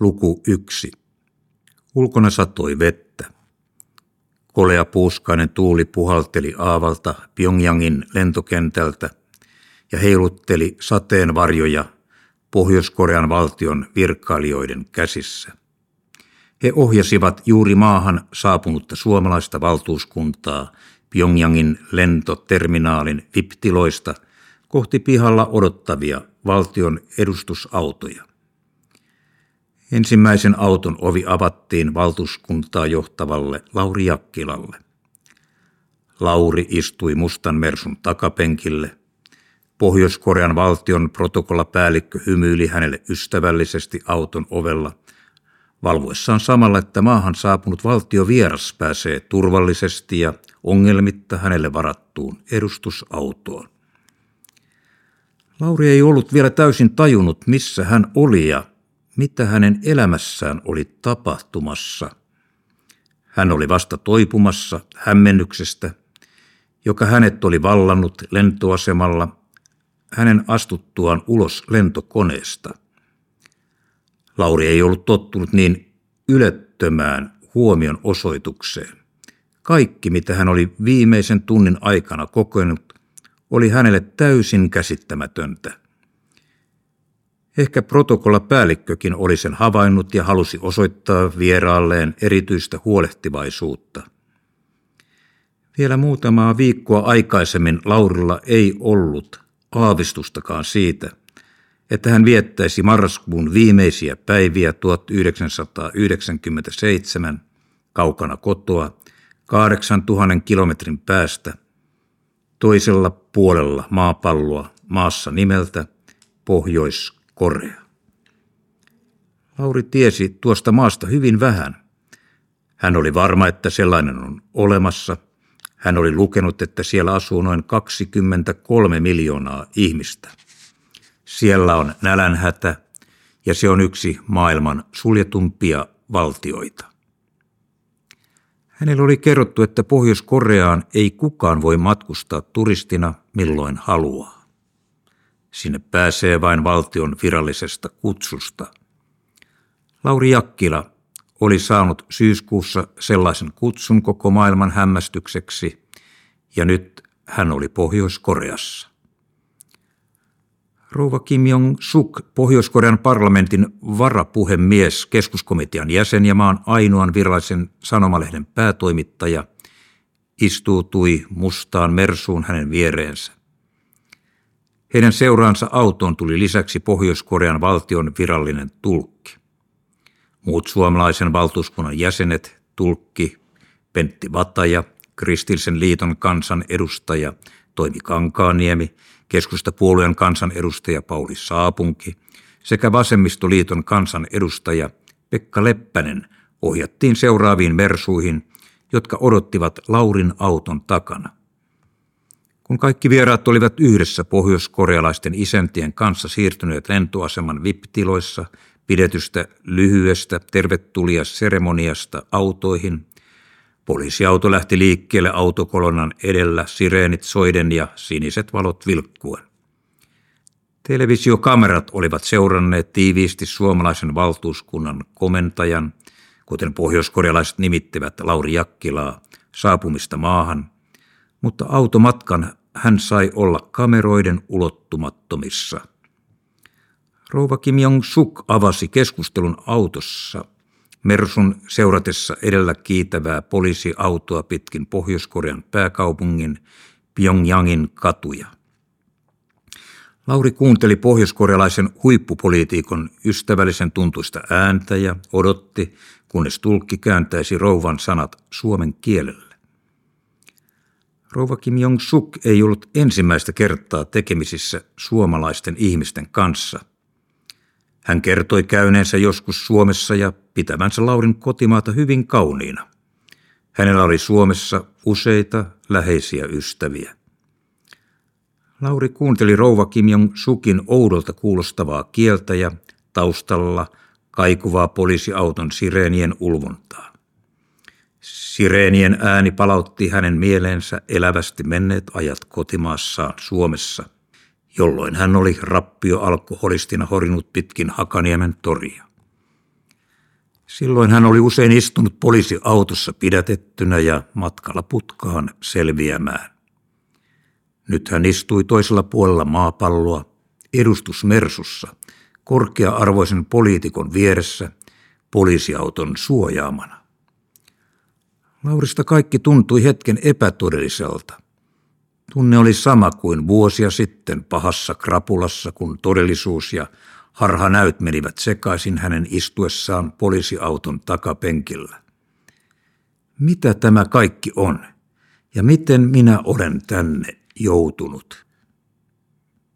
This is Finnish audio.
Luku yksi. Ulkona satoi vettä. Kolea puuskainen tuuli puhalteli aavalta Pyongyangin lentokentältä ja heilutteli sateenvarjoja Pohjois-Korean valtion virkailijoiden käsissä. He ohjasivat juuri maahan saapunutta suomalaista valtuuskuntaa Pyongyangin lentoterminaalin viptiloista kohti pihalla odottavia valtion edustusautoja. Ensimmäisen auton ovi avattiin valtuuskuntaa johtavalle Lauri Jakkilalle. Lauri istui mustan mersun takapenkille. Pohjois-Korean valtion protokollapäällikkö hymyili hänelle ystävällisesti auton ovella, valvoessaan samalla, että maahan saapunut valtio vieras pääsee turvallisesti ja ongelmitta hänelle varattuun edustusautoon. Lauri ei ollut vielä täysin tajunnut, missä hän oli ja mitä hänen elämässään oli tapahtumassa. Hän oli vasta toipumassa hämmennyksestä, joka hänet oli vallannut lentoasemalla hänen astuttuaan ulos lentokoneesta. Lauri ei ollut tottunut niin ylettömään huomion osoitukseen. Kaikki, mitä hän oli viimeisen tunnin aikana kokenut, oli hänelle täysin käsittämätöntä. Ehkä protokollapäällikkökin oli sen havainnut ja halusi osoittaa vieraalleen erityistä huolehtivaisuutta. Vielä muutamaa viikkoa aikaisemmin Laurilla ei ollut aavistustakaan siitä, että hän viettäisi marraskuun viimeisiä päiviä 1997 kaukana kotoa 8000 kilometrin päästä toisella puolella maapalloa maassa nimeltä Pohjois Korea. Lauri tiesi tuosta maasta hyvin vähän. Hän oli varma, että sellainen on olemassa. Hän oli lukenut, että siellä asuu noin 23 miljoonaa ihmistä. Siellä on nälänhätä ja se on yksi maailman suljetumpia valtioita. Hänelle oli kerrottu, että Pohjois-Koreaan ei kukaan voi matkustaa turistina milloin haluaa. Sinne pääsee vain valtion virallisesta kutsusta. Lauri Jakkila oli saanut syyskuussa sellaisen kutsun koko maailman hämmästykseksi, ja nyt hän oli Pohjois-Koreassa. Rouva Kim Jong-suk, Pohjois-Korean parlamentin varapuhemies, keskuskomitean jäsen ja maan ainoan virallisen sanomalehden päätoimittaja, istuutui mustaan mersuun hänen viereensä. Heidän seuraansa autoon tuli lisäksi Pohjois-Korean valtion virallinen tulkki. Muut suomalaisen valtuuskunnan jäsenet, tulkki Pentti Vataja, Kristillisen liiton kansan edustaja Toimi Kankaaniemi, keskustapuolueen kansan edustaja Pauli Saapunki sekä Vasemmistoliiton kansan edustaja Pekka Leppänen ohjattiin seuraaviin mersuihin, jotka odottivat Laurin auton takana. Kun kaikki vieraat olivat yhdessä pohjoiskorealaisten isäntien kanssa siirtyneet lentoaseman VIP-tiloissa pidetystä lyhyestä tervetulias-seremoniasta autoihin, poliisiauto lähti liikkeelle autokolonan edellä sireenit soiden ja siniset valot vilkkuen. Televisiokamerat olivat seuranneet tiiviisti suomalaisen valtuuskunnan komentajan, kuten pohjoiskorealaiset nimittivät Lauri Jakkilaa, saapumista maahan, mutta automatkan hän sai olla kameroiden ulottumattomissa. Rouva Kim Jong-suk avasi keskustelun autossa Mersun seuratessa edellä kiitävää poliisiautoa pitkin Pohjois-Korean pääkaupungin Pyongyangin katuja. Lauri kuunteli pohjoiskorealaisen huippupoliitikon ystävällisen tuntuista ääntä ja odotti, kunnes tulkki kääntäisi rouvan sanat suomen kielellä. Rouva Kim Jong-suk ei ollut ensimmäistä kertaa tekemisissä suomalaisten ihmisten kanssa. Hän kertoi käyneensä joskus Suomessa ja pitävänsä Laurin kotimaata hyvin kauniina. Hänellä oli Suomessa useita läheisiä ystäviä. Lauri kuunteli rouva Kim Jong-sukin oudolta kuulostavaa kieltä ja taustalla kaikuvaa poliisiauton sireenien ulvontaa. Sireenien ääni palautti hänen mieleensä elävästi menneet ajat kotimaassaan Suomessa, jolloin hän oli rappio alkoholistina horinut pitkin Hakaniemen toria. Silloin hän oli usein istunut poliisiautossa pidätettynä ja matkalla putkaan selviämään. Nyt hän istui toisella puolella maapalloa, edustusmersussa, korkea-arvoisen poliitikon vieressä, poliisiauton suojaamana. Laurista kaikki tuntui hetken epätodelliselta. Tunne oli sama kuin vuosia sitten pahassa krapulassa, kun todellisuus ja harhanäyt menivät sekaisin hänen istuessaan poliisiauton takapenkillä. Mitä tämä kaikki on? Ja miten minä olen tänne joutunut?